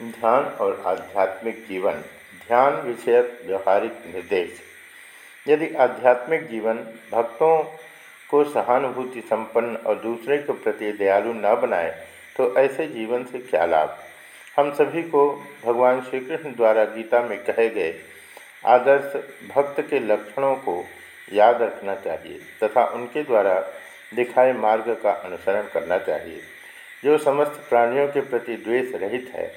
ध्यान और आध्यात्मिक जीवन, ध्यान विषयक व्यवहारिक निर्देश। यदि आध्यात्मिक जीवन भक्तों को सहानुभूति संपन्न और दूसरे के प्रति दयालु न बनाए तो ऐसे जीवन से क्या लाभ? हम सभी को भगवान श्री कृष्ण द्वारा गीता में कहे गए आदर्श भक्त के लक्षणों को याद रखना चाहिए तथा उनके द्वारा दिखाए मार्ग का अनुसरण करना चाहिए। जो समस्त प्राणियों के प्रति द्वेष रहित है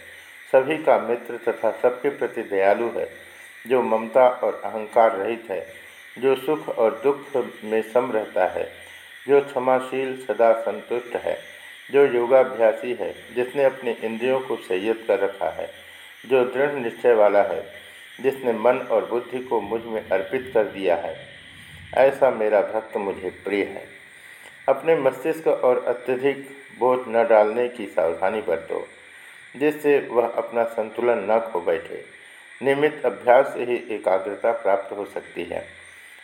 सभी का मित्र तथा सबके प्रति दयालु है, जो ममता और अहंकार रहित है, जो सुख और दुख में सम रहता है, जो क्षमाशील सदा संतुष्ट है, जो योगाभ्यासी है, जिसने अपने इंद्रियों को संयत कर रखा है, जो दृढ़ निश्चय वाला है, जिसने मन और बुद्धि को मुझमें अर्पित कर दिया है। ऐसा मेरा भक्त मुझे प्रिय है। अपने मस्तिष्क और अत्यधिक बोझ न डालने की सावधानी बरतो। जिससे वह अपना संतुलन न खो बैठे। नियमित अभ्यास से ही एकाग्रता प्राप्त हो सकती है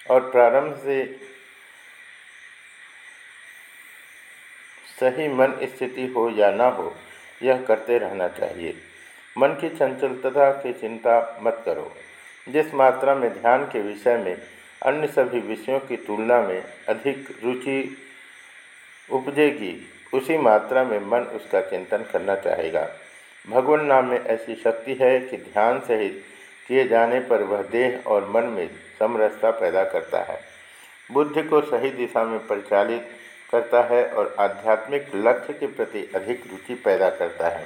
और प्रारंभ से सही मन स्थिति हो या ना हो, यह करते रहना चाहिए। मन की चंचलता की चिंता मत करो। जिस मात्रा में ध्यान के विषय में अन्य सभी विषयों की तुलना में अधिक रुचि उपजेगी, उसी मात्रा में मन उसका चिंतन करना चाहेगा। भगवान नाम में ऐसी शक्ति है कि ध्यान सहित किए जाने पर वह देह और मन में समरसता पैदा करता है। बुद्धि को सही दिशा में परिचालित करता है और आध्यात्मिक लक्ष्य के प्रति अधिक रुचि पैदा करता है।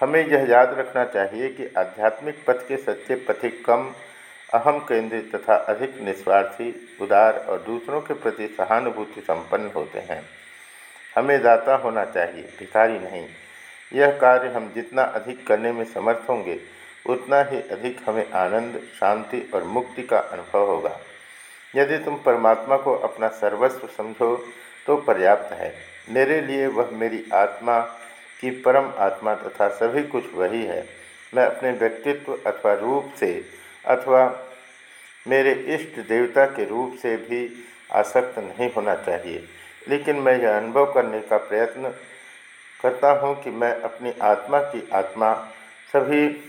हमें यह याद रखना चाहिए कि आध्यात्मिक पथ के सच्चे पथिक कम, अहम केंद्रित तथा अधिक निस्वार्थी, उदार और दूसरों के प्रति सहानुभूति संपन्न होते हैं। हमें दाता होना चाहिए, भिखारी नहीं। यह कार्य हम जितना अधिक करने में समर्थ होंगे, उतना ही अधिक हमें आनंद, शांति और मुक्ति का अनुभव होगा। यदि तुम परमात्मा को अपना सर्वस्व समझो तो पर्याप्त है। मेरे लिए वह मेरी आत्मा की परम आत्मा तथा सभी कुछ वही है। मैं अपने व्यक्तित्व अथवा रूप से अथवा मेरे इष्ट देवता के रूप से भी आसक्त नहीं होना चाहिए। लेकिन मैं यह अनुभव करने का प्रयत्न करता हूँ कि मैं अपनी आत्मा की आत्मा, सभी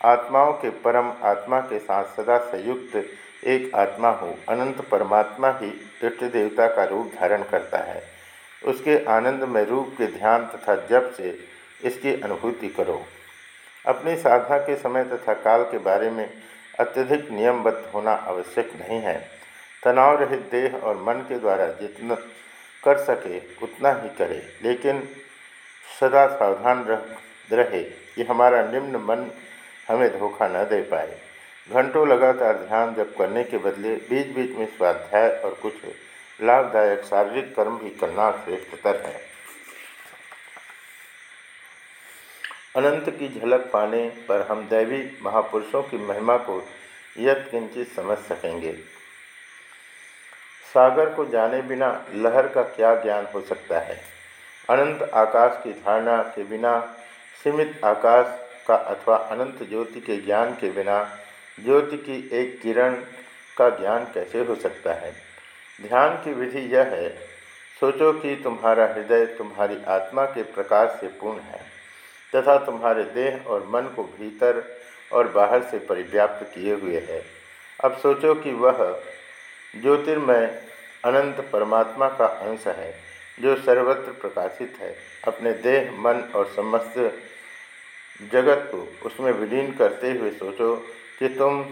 आत्माओं के परम आत्मा के साथ सदा संयुक्त एक आत्मा हूँ। अनंत परमात्मा ही इष्ट देवता का रूप धारण करता है। उसके आनंद में रूप के ध्यान तथा जप से इसकी अनुभूति करो। अपनी साधना के समय तथा काल के बारे में अत्यधिक नियमबद्ध होना आवश्यक नहीं है। तनाव रहित देह और मन के द्वारा जितना कर सके, उतना ही करे। लेकिन सदा सावधान रह, रहे कि हमारा निम्न मन हमें धोखा न दे पाए। घंटों लगातार ध्यान जब करने के बदले बीच बीच में स्वाध्याय और कुछ लाभदायक शारीरिक कर्म भी करना श्रेष्ठतर है। अनंत की झलक पाने पर हम दैवी महापुरुषों की महिमा को यथ किंचित समझ सकेंगे। सागर को जाने बिना लहर का क्या ज्ञान हो सकता है? अनंत आकाश की धारणा के बिना, सीमित आकाश का अथवा अनंत ज्योति के ज्ञान के बिना, ज्योति की एक किरण का ज्ञान कैसे हो सकता है? ध्यान की विधि यह है, सोचो कि तुम्हारा हृदय तुम्हारी आत्मा के प्रकाश से पूर्ण है, तथा तुम्हारे देह और मन को भीतर और बाहर से परिव्याप्त किए हुए है। अब सोचो कि वह ज्योतिर्मय अनंत परमात्मा का अंश है, जो सर्वत्र प्रकाशित है। अपने देह, मन और समस्त जगत को उसमें विलीन करते हुए सोचो कि तुम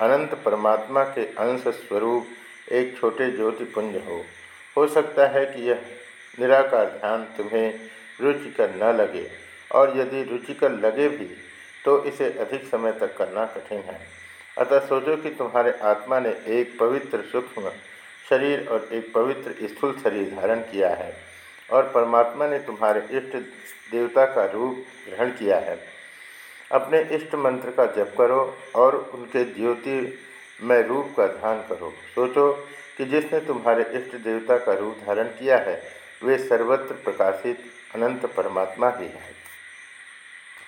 अनंत परमात्मा के अंश स्वरूप एक छोटे ज्योतिपुंज हो। हो सकता है कि यह निराकार ध्यान तुम्हें रुचिकर न लगे, और यदि रुचिकर लगे भी तो इसे अधिक समय तक करना कठिन है। अतः सोचो कि तुम्हारे आत्मा ने एक पवित्र सूक्ष्म शरीर और एक पवित्र स्थूल शरीर धारण किया है, और परमात्मा ने तुम्हारे इष्ट देवता का रूप ग्रहण किया है। अपने इष्ट मंत्र का जप करो और उनके ज्योति में रूप का ध्यान करो। सोचो कि जिसने तुम्हारे इष्ट देवता का रूप धारण किया है, वे सर्वत्र प्रकाशित अनंत परमात्मा ही है।